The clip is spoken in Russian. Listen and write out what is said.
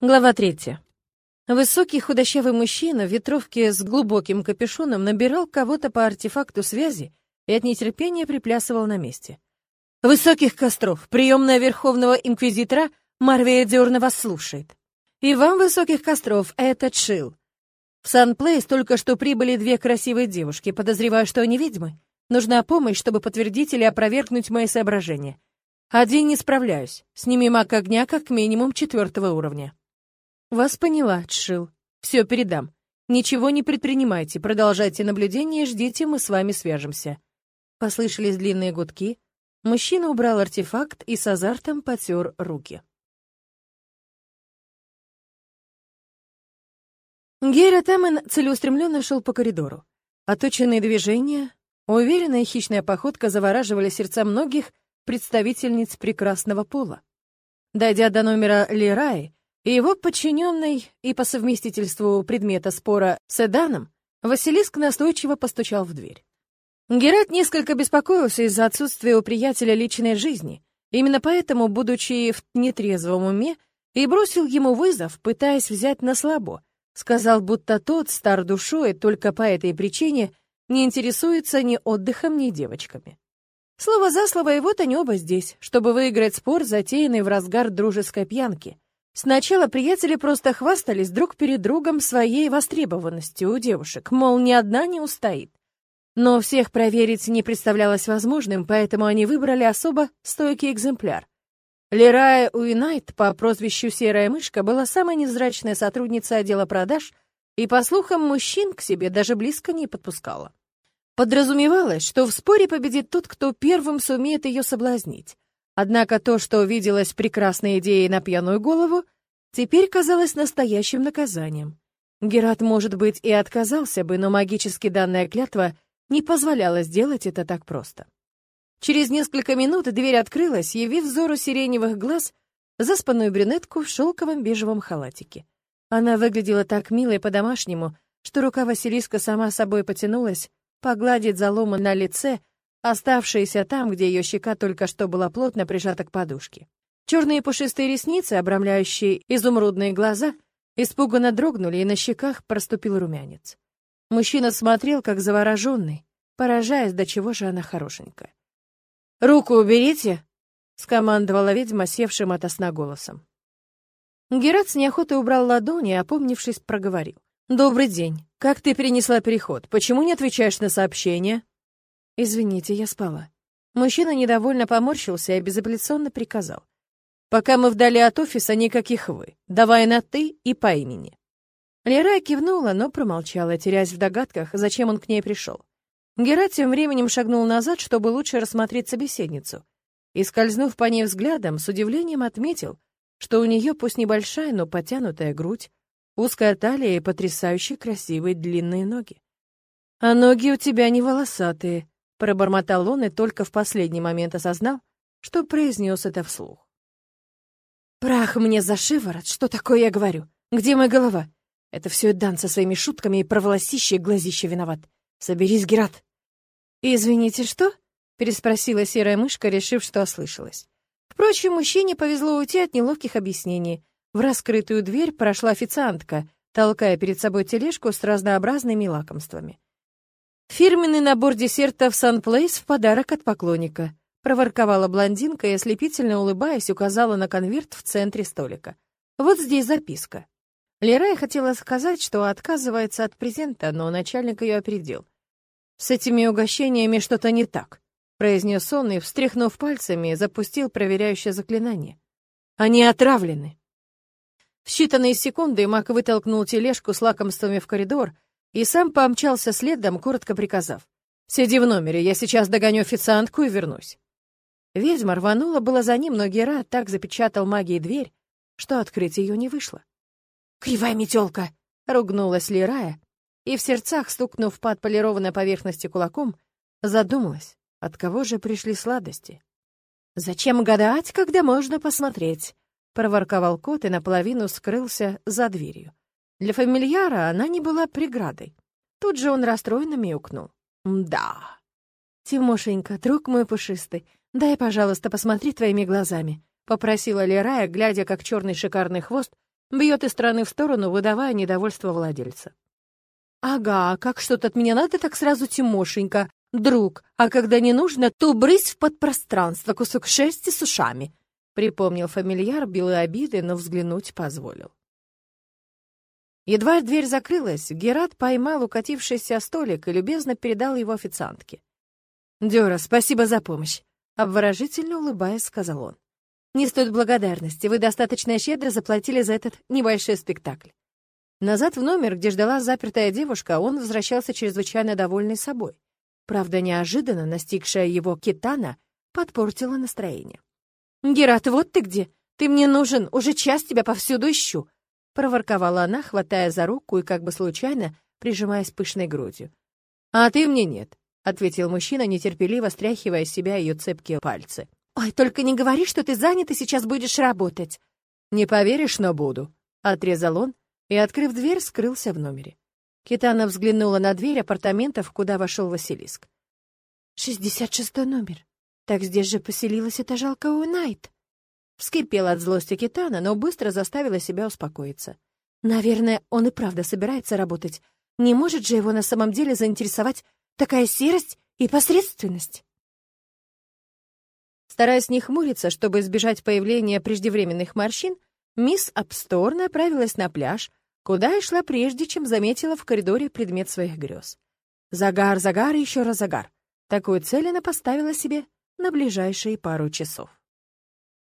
Глава третья. Высокий худощавый мужчина в ветровке с глубоким капюшоном набирал кого-то по артефакту связи и от нетерпения приплясывал на месте. «Высоких костров, приемная Верховного Инквизитора Марвия Дёрна вас слушает. И вам, Высоких костров, это Чил. В Сан-Плейс только что прибыли две красивые девушки, подозреваю, что они ведьмы. Нужна помощь, чтобы подтвердить или опровергнуть мои соображения. Один не справляюсь, с ними маг огня как минимум четвертого уровня». «Вас поняла, Тшил. Все передам. Ничего не предпринимайте, продолжайте наблюдение и ждите, мы с вами свяжемся». Послышались длинные гудки. Мужчина убрал артефакт и с азартом потер руки. Гейра Тамен целеустремленно шел по коридору. Оточенные движения, уверенная хищная походка завораживали сердца многих представительниц прекрасного пола. Дойдя до номера Лираи, и его подчиненный и по совместительству предмета спора седаном, Василиск настойчиво постучал в дверь. Герат несколько беспокоился из-за отсутствия у приятеля личной жизни. Именно поэтому, будучи в нетрезвом уме, и бросил ему вызов, пытаясь взять на слабо. Сказал, будто тот, стар душой, только по этой причине не интересуется ни отдыхом, ни девочками. Слово за слово, и вот они оба здесь, чтобы выиграть спор, затеянный в разгар дружеской пьянки — Сначала приятели просто хвастались друг перед другом своей востребованностью у девушек, мол, ни одна не устоит. Но всех проверить не представлялось возможным, поэтому они выбрали особо стойкий экземпляр. Лерая Уинайт по прозвищу Серая Мышка была самой невзрачной сотрудницей отдела продаж и, по слухам, мужчин к себе даже близко не подпускала. Подразумевалось, что в споре победит тот, кто первым сумеет ее соблазнить. Однако то, что виделось прекрасной идеей на пьяную голову, теперь казалось настоящим наказанием. Герат, может быть, и отказался бы, но магически данная клятва не позволяла сделать это так просто. Через несколько минут дверь открылась, явив взору сиреневых глаз заспанную брюнетку в шелковом бежевом халатике. Она выглядела так мило и по-домашнему, что рука Василиска сама собой потянулась погладить заломы на лице, оставшаяся там, где ее щека только что была плотно прижата к подушке. Черные пушистые ресницы, обрамляющие изумрудные глаза, испуганно дрогнули, и на щеках проступил румянец. Мужчина смотрел, как завороженный, поражаясь, до чего же она хорошенькая. «Руку уберите!» — скомандовала ведьма, севшим ото сна голосом. Герат с неохотой убрал ладони и, опомнившись, проговорил. «Добрый день. Как ты перенесла переход? Почему не отвечаешь на сообщения?» «Извините, я спала». Мужчина недовольно поморщился и безапелляционно приказал. «Пока мы вдали от офиса, никаких «вы». Давай на «ты» и по имени». Лера кивнула, но промолчала, теряясь в догадках, зачем он к ней пришел. Герат тем временем шагнул назад, чтобы лучше рассмотреть собеседницу, и, скользнув по ней взглядом, с удивлением отметил, что у нее пусть небольшая, но потянутая грудь, узкая талия и потрясающе красивые длинные ноги. «А ноги у тебя не волосатые», Пробормотал он и только в последний момент осознал, что произнес это вслух. «Прах мне за шиворот! Что такое я говорю? Где моя голова? Это все Дан со своими шутками и проволосище глазище виноват. Соберись, Герат!» «Извините, что?» — переспросила серая мышка, решив, что ослышалась. Впрочем, мужчине повезло уйти от неловких объяснений. В раскрытую дверь прошла официантка, толкая перед собой тележку с разнообразными лакомствами. «Фирменный набор десертов Сан-Плейс в подарок от поклонника», проворковала блондинка и, ослепительно улыбаясь, указала на конверт в центре столика. «Вот здесь записка». Лерая хотела сказать, что отказывается от презента, но начальник ее опередил. «С этими угощениями что-то не так», — произнес он и, встряхнув пальцами, запустил проверяющее заклинание. «Они отравлены». В считанные секунды Мак вытолкнул тележку с лакомствами в коридор — и сам помчался следом, коротко приказав. «Сиди в номере, я сейчас догоню официантку и вернусь». Ведьма рванула было за ним, но Гера так запечатал магией дверь, что открыть ее не вышло. «Кривая метелка!» — ругнулась Лирая, и в сердцах, стукнув по отполированной поверхности кулаком, задумалась, от кого же пришли сладости. «Зачем гадать, когда можно посмотреть?» — проворковал кот и наполовину скрылся за дверью. Для фамильяра она не была преградой. Тут же он расстроенно мяукнул. «Да». «Тимошенька, друг мой пушистый, дай, пожалуйста, посмотри твоими глазами», — попросила Лерая, глядя, как черный шикарный хвост Бьет из стороны в сторону, выдавая недовольство владельца. «Ага, как что-то от меня надо, так сразу Тимошенька, друг, а когда не нужно, то брысь в подпространство, кусок шерсти с ушами», припомнил фамильяр белые обиды, но взглянуть позволил. Едва дверь закрылась, Герат поймал укатившийся столик и любезно передал его официантке. «Дёра, спасибо за помощь», — обворожительно улыбаясь, сказал он. «Не стоит благодарности, вы достаточно щедро заплатили за этот небольшой спектакль. Назад в номер, где ждала запертая девушка, он возвращался чрезвычайно довольный собой. Правда, неожиданно настигшая его китана подпортила настроение. «Герат, вот ты где! Ты мне нужен, уже час тебя повсюду ищу!» Проворковала она, хватая за руку и как бы случайно прижимаясь пышной грудью. «А ты мне нет», — ответил мужчина, нетерпеливо стряхивая с себя ее цепкие пальцы. «Ой, только не говори, что ты занят и сейчас будешь работать!» «Не поверишь, но буду», — отрезал он, и, открыв дверь, скрылся в номере. Китана взглянула на дверь апартаментов, куда вошел Василиск. «Шестьдесят шестой номер. Так здесь же поселилась эта жалкая Унайт». Вскипела от злости Китана, но быстро заставила себя успокоиться. «Наверное, он и правда собирается работать. Не может же его на самом деле заинтересовать такая серость и посредственность?» Стараясь не хмуриться, чтобы избежать появления преждевременных морщин, мисс Апстор направилась на пляж, куда и шла прежде, чем заметила в коридоре предмет своих грез. Загар, загар и еще раз загар. Такую цель она поставила себе на ближайшие пару часов.